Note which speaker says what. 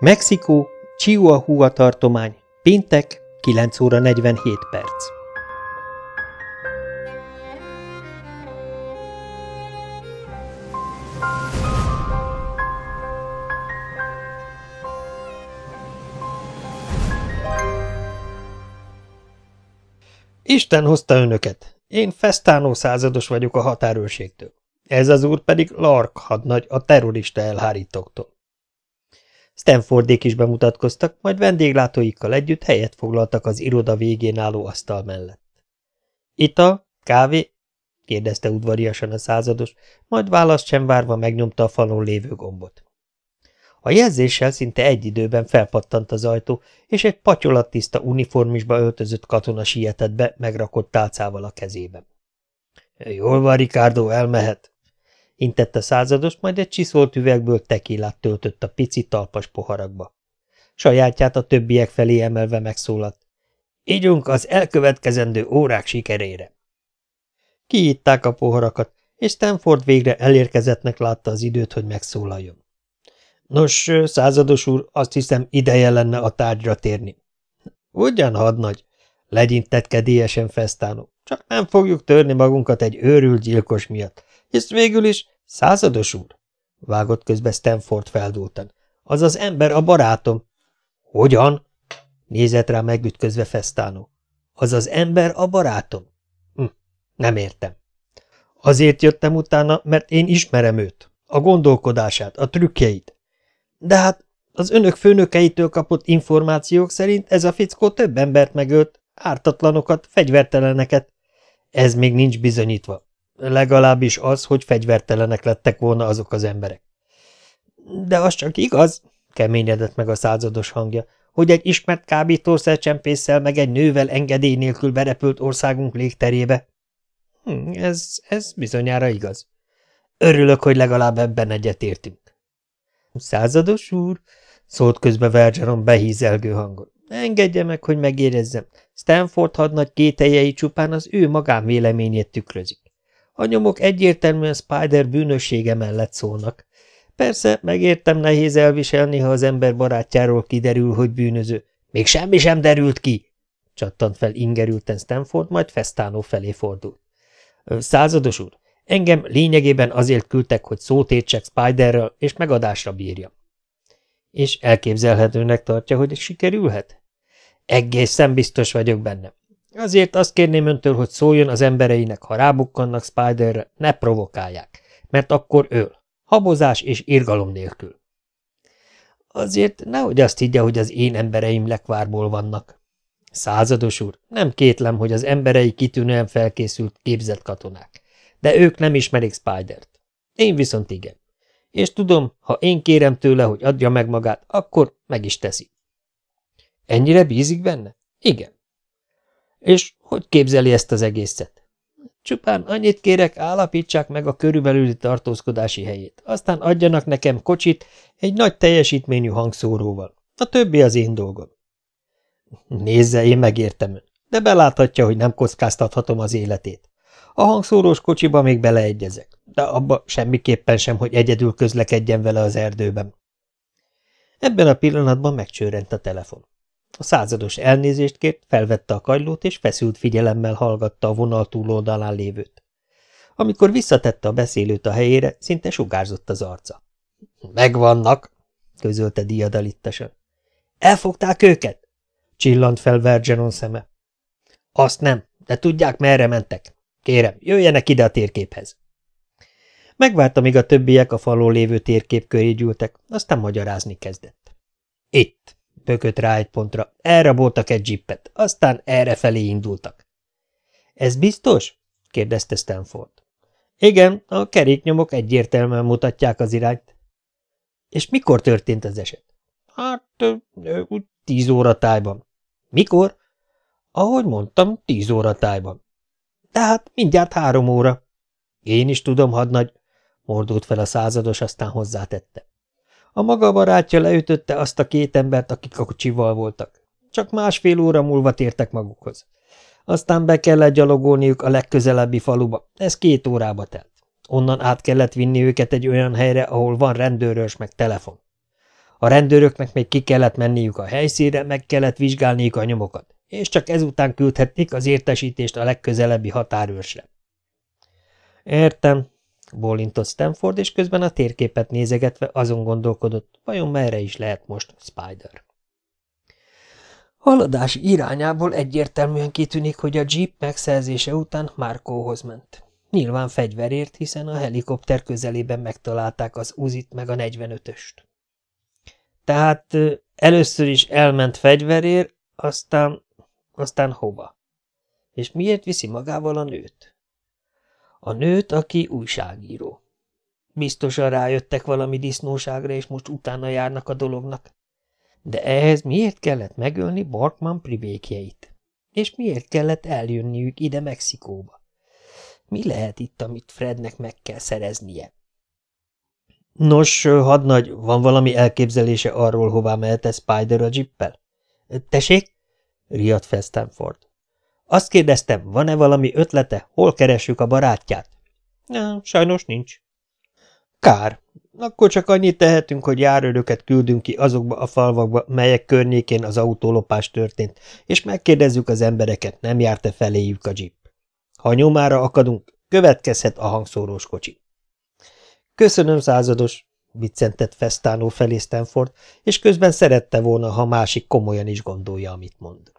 Speaker 1: Mexikó, Chihuahua tartomány, péntek, 9 óra 47 perc. Isten hozta önöket. Én Festánó százados vagyok a határőrségtől. Ez az úr pedig Lark hadnagy a terrorista elhárítóktól. Stanfordék is bemutatkoztak, majd vendéglátóikkal együtt helyet foglaltak az iroda végén álló asztal mellett. – Ita? Kávé? – kérdezte udvariasan a százados, majd választ sem várva megnyomta a falon lévő gombot. A jelzéssel szinte egy időben felpattant az ajtó, és egy patyolattiszta uniformisba öltözött katona sietett be, megrakott tálcával a kezében. – Jól van, Ricardo, elmehet intett a százados, majd egy csiszolt üvegből tekilát töltött a pici talpas poharakba. Sajátját a többiek felé emelve megszólalt. Ígyunk az elkövetkezendő órák sikerére. Kiitták a poharakat, és Stanford végre elérkezettnek látta az időt, hogy megszólaljon. Nos, százados úr, azt hiszem ideje lenne a tárgyra térni. Ugyan, hadnagy, legyintett kedélyesen fesztánó. Csak nem fogjuk törni magunkat egy őrült gyilkos miatt, hisz végül is, százados úr, vágott közbe Stanford feldúltan. Az az ember a barátom. Hogyan? Nézett rá megütközve Festánó. Az az ember a barátom? Hm, nem értem. Azért jöttem utána, mert én ismerem őt, a gondolkodását, a trükkjeit. De hát az önök főnökeitől kapott információk szerint ez a fickó több embert megölt, ártatlanokat, fegyverteleneket. Ez még nincs bizonyítva. Legalábbis az, hogy fegyvertelenek lettek volna azok az emberek. De az csak igaz, keményedett meg a százados hangja, hogy egy ismert kábítószercsempésszel meg egy nővel engedély nélkül berepült országunk légterébe. Hm, ez, ez bizonyára igaz. Örülök, hogy legalább ebben egyetértünk. Százados úr, szólt közbe Vergeron behízelgő hangon. Engedje meg, hogy megérezzem. Stanford hadnagy kételjei csupán az ő magánvéleményét tükrözik. A nyomok egyértelműen Spider bűnössége mellett szólnak. Persze, megértem nehéz elviselni, ha az ember barátjáról kiderül, hogy bűnöző. Még semmi sem derült ki! csattant fel ingerülten Stanford, majd Festánó felé fordult. Százados úr, engem lényegében azért küldtek, hogy szót értsek Spiderrel, és megadásra bírja. És elképzelhetőnek tartja, hogy sikerülhet? Egészen biztos vagyok benne. Azért azt kérném öntől, hogy szóljon az embereinek, ha rábukkannak Spiderre, ne provokálják, mert akkor öl. Habozás és irgalom nélkül. Azért nehogy azt higgye, hogy az én embereim lekvárból vannak. Százados úr, nem kétlem, hogy az emberei kitűnően felkészült, képzett katonák, de ők nem ismerik Spidert. Én viszont igen. És tudom, ha én kérem tőle, hogy adja meg magát, akkor meg is teszi. Ennyire bízik benne? Igen. És hogy képzeli ezt az egészet? Csupán annyit kérek, állapítsák meg a körülbelüli tartózkodási helyét. Aztán adjanak nekem kocsit egy nagy teljesítményű hangszóróval. A többi az én dolgom. Nézze, én megértem ön, de beláthatja, hogy nem kockáztathatom az életét. A hangszórós kocsiba még beleegyezek, de abba semmiképpen sem, hogy egyedül közlekedjen vele az erdőben. Ebben a pillanatban megcsőrent a telefon. A százados elnézést kért, felvette a kajlót, és feszült figyelemmel hallgatta a vonal túloldalán lévőt. Amikor visszatette a beszélőt a helyére, szinte sugárzott az arca. – Megvannak! – közölte diadalittasan. – Elfogták őket? – csillant fel Vergenon szeme. – Azt nem, de tudják, merre mentek. Kérem, jöjjenek ide a térképhez. Megvárta, míg a többiek a falon lévő térkép köré gyűltek, aztán magyarázni kezdett. – Itt! Pökött rá egy pontra. Elraboltak egy jippet, aztán erre felé indultak. – Ez biztos? – kérdezte Stanford. – Igen, a keréknyomok egyértelműen mutatják az irányt. – És mikor történt az eset? – Hát, úgy tíz óra tájban. – Mikor? – Ahogy mondtam, tíz óra tájban. – Tehát mindjárt három óra. – Én is tudom, hadnagy – mordult fel a százados, aztán hozzátette. A maga barátja leütötte azt a két embert, akik a kocsival voltak. Csak másfél óra múlva tértek magukhoz. Aztán be kellett gyalogolniuk a legközelebbi faluba, ez két órába telt. Onnan át kellett vinni őket egy olyan helyre, ahol van rendőrös meg telefon. A rendőröknek még ki kellett menniük a helyszínre, meg kellett vizsgálniuk a nyomokat, és csak ezután küldhették az értesítést a legközelebbi határőrsre. Értem, bólintott Stanford, és közben a térképet nézegetve azon gondolkodott, vajon merre is lehet most Spider. Haladás irányából egyértelműen kitűnik, hogy a jeep megszerzése után Márkóhoz ment. Nyilván fegyverért, hiszen a helikopter közelében megtalálták az uzit meg a 45-öst. Tehát először is elment fegyverért, aztán, aztán hova? És miért viszi magával a nőt? A nőt, aki újságíró. Biztosan rájöttek valami disznóságra, és most utána járnak a dolognak. De ehhez miért kellett megölni Barkman privékjeit? És miért kellett eljönniük ide Mexikóba? Mi lehet itt, amit Frednek meg kell szereznie? Nos, hadnagy, van valami elképzelése arról, hová mehet Spider a jippel? Tessék? riadt fel Stanford. Azt kérdeztem, van-e valami ötlete, hol keressük a barátját? Ja, sajnos nincs. Kár. Akkor csak annyit tehetünk, hogy járőröket küldünk ki azokba a falvakba, melyek környékén az autólopás történt, és megkérdezzük az embereket, nem járt-e feléjük a jeep. Ha nyomára akadunk, következhet a hangszórós kocsi. Köszönöm, százados, viccentett Festánó felé Stanford, és közben szerette volna, ha másik komolyan is gondolja, amit mond.